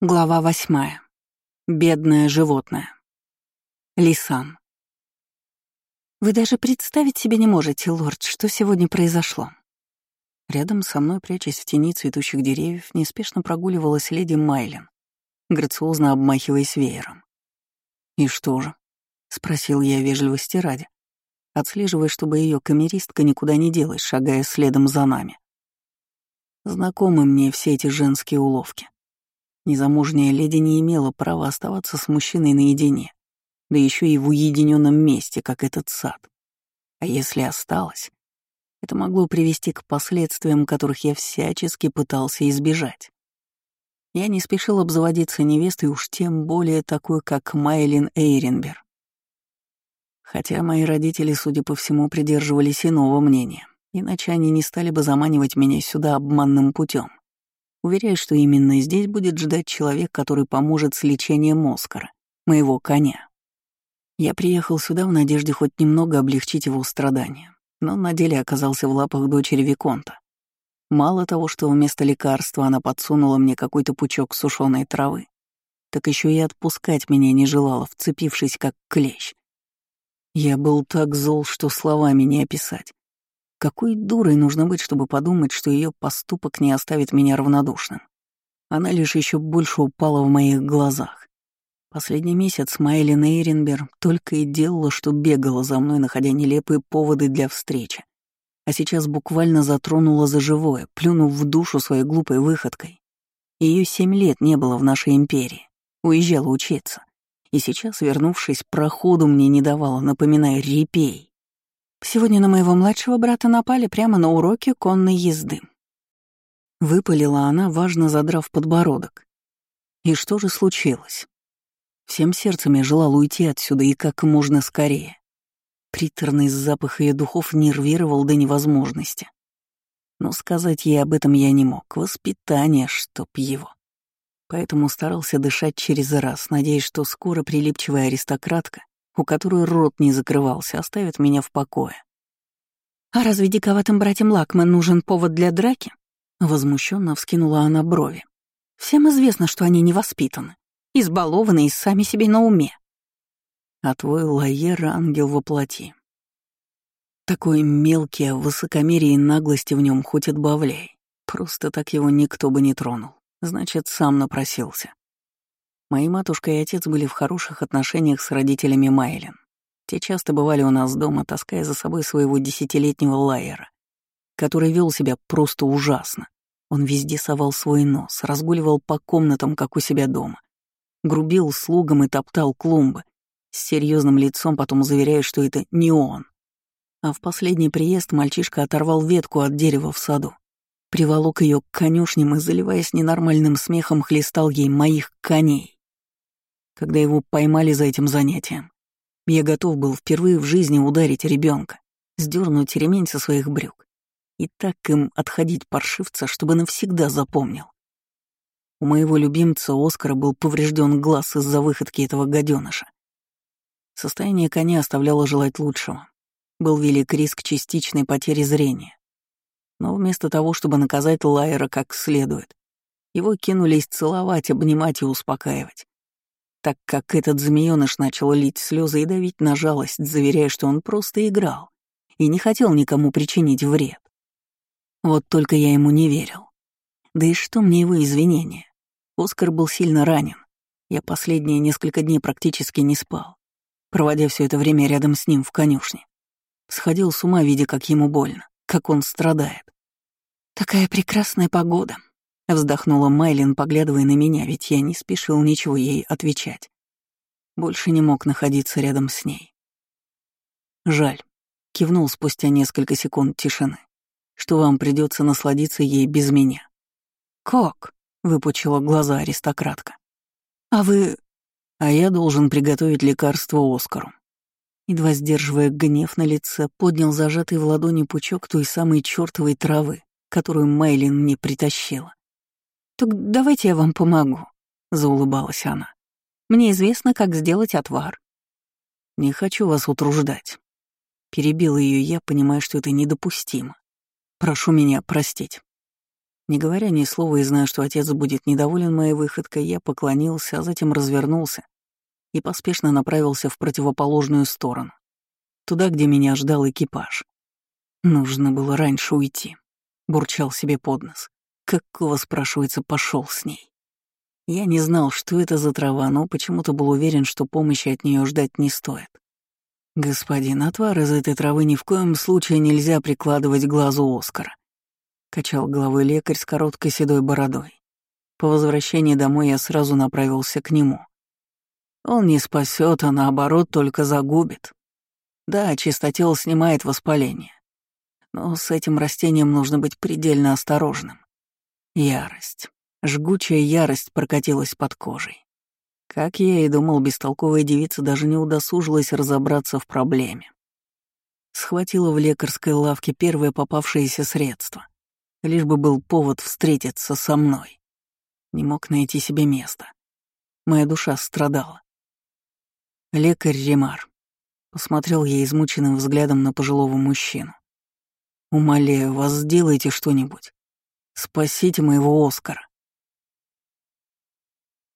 Глава восьмая. Бедное животное. Лисан. Вы даже представить себе не можете, лорд, что сегодня произошло. Рядом со мной, прячась в тени цветущих деревьев, неспешно прогуливалась леди Майлен, грациозно обмахиваясь веером. «И что же?» — спросил я вежливости ради, отслеживая, чтобы ее камеристка никуда не делась, шагая следом за нами. Знакомы мне все эти женские уловки. Незамужняя леди не имела права оставаться с мужчиной наедине, да еще и в уединенном месте, как этот сад. А если осталась, это могло привести к последствиям, которых я всячески пытался избежать. Я не спешил обзаводиться невестой, уж тем более такой, как Майлин Эйренбер. Хотя мои родители, судя по всему, придерживались иного мнения, иначе они не стали бы заманивать меня сюда обманным путем уверяя, что именно здесь будет ждать человек, который поможет с лечением Оскара, моего коня. Я приехал сюда в надежде хоть немного облегчить его страдания, но на деле оказался в лапах дочери Виконта. Мало того, что вместо лекарства она подсунула мне какой-то пучок сушеной травы, так еще и отпускать меня не желала, вцепившись как клещ. Я был так зол, что словами не описать. Какой дурой нужно быть, чтобы подумать, что ее поступок не оставит меня равнодушным? Она лишь еще больше упала в моих глазах. Последний месяц Майли Нейренбер только и делала, что бегала за мной, находя нелепые поводы для встречи. А сейчас буквально затронула за живое, плюнув в душу своей глупой выходкой. Ее семь лет не было в нашей империи. Уезжала учиться. И сейчас, вернувшись, проходу мне не давала, напоминая репей. Сегодня на моего младшего брата напали прямо на уроке конной езды. Выпалила она, важно задрав подбородок. И что же случилось? Всем сердцем я желал уйти отсюда и как можно скорее. Приторный запах ее духов нервировал до невозможности. Но сказать ей об этом я не мог. Воспитание, чтоб его. Поэтому старался дышать через раз, надеясь, что скоро прилипчивая аристократка у которой рот не закрывался, оставит меня в покое. «А разве диковатым братьям Лакман нужен повод для драки?» Возмущенно вскинула она брови. «Всем известно, что они невоспитаны, избалованы и сами себе на уме. А твой лаер — ангел воплоти. Такой мелкий, а высокомерие и наглости в нем хоть отбавляй. Просто так его никто бы не тронул. Значит, сам напросился. Мои матушка и отец были в хороших отношениях с родителями Майлен. Те часто бывали у нас дома, таская за собой своего десятилетнего лайера, который вел себя просто ужасно. Он везде совал свой нос, разгуливал по комнатам, как у себя дома. Грубил слугам и топтал клумбы, с серьезным лицом потом заверяя, что это не он. А в последний приезд мальчишка оторвал ветку от дерева в саду, приволок ее к конюшням и, заливаясь ненормальным смехом, хлестал ей моих коней когда его поймали за этим занятием. Я готов был впервые в жизни ударить ребенка, сдернуть ремень со своих брюк и так им отходить паршивца, чтобы навсегда запомнил. У моего любимца Оскара был поврежден глаз из-за выходки этого гаденыша. Состояние коня оставляло желать лучшего. Был велик риск частичной потери зрения. Но вместо того, чтобы наказать Лайера как следует, его кинулись целовать, обнимать и успокаивать так как этот змеёныш начал лить слезы и давить на жалость, заверяя, что он просто играл и не хотел никому причинить вред. Вот только я ему не верил. Да и что мне его извинения? Оскар был сильно ранен. Я последние несколько дней практически не спал, проводя все это время рядом с ним в конюшне. Сходил с ума, видя, как ему больно, как он страдает. «Такая прекрасная погода», Вздохнула Майлин, поглядывая на меня, ведь я не спешил ничего ей отвечать. Больше не мог находиться рядом с ней. Жаль, кивнул спустя несколько секунд тишины, что вам придется насладиться ей без меня. Как? выпучила глаза аристократка. А вы... А я должен приготовить лекарство Оскару. Едва сдерживая гнев на лице, поднял зажатый в ладони пучок той самой чертовой травы, которую Майлин мне притащила. «Так давайте я вам помогу», — заулыбалась она. «Мне известно, как сделать отвар». «Не хочу вас утруждать». Перебила ее я, понимая, что это недопустимо. «Прошу меня простить». Не говоря ни слова и зная, что отец будет недоволен моей выходкой, я поклонился, а затем развернулся и поспешно направился в противоположную сторону, туда, где меня ждал экипаж. Нужно было раньше уйти, бурчал себе под нос. Какого, спрашивается, пошел с ней? Я не знал, что это за трава, но почему-то был уверен, что помощи от нее ждать не стоит. «Господин, отвар из этой травы ни в коем случае нельзя прикладывать глазу Оскара», — качал головой лекарь с короткой седой бородой. По возвращении домой я сразу направился к нему. Он не спасет, а наоборот только загубит. Да, чистотел снимает воспаление. Но с этим растением нужно быть предельно осторожным. Ярость. Жгучая ярость прокатилась под кожей. Как я и думал, бестолковая девица даже не удосужилась разобраться в проблеме. Схватила в лекарской лавке первое попавшееся средство, лишь бы был повод встретиться со мной. Не мог найти себе места. Моя душа страдала. Лекарь Ремар. Посмотрел я измученным взглядом на пожилого мужчину. «Умоляю вас, сделайте что-нибудь. Спасите моего Оскара.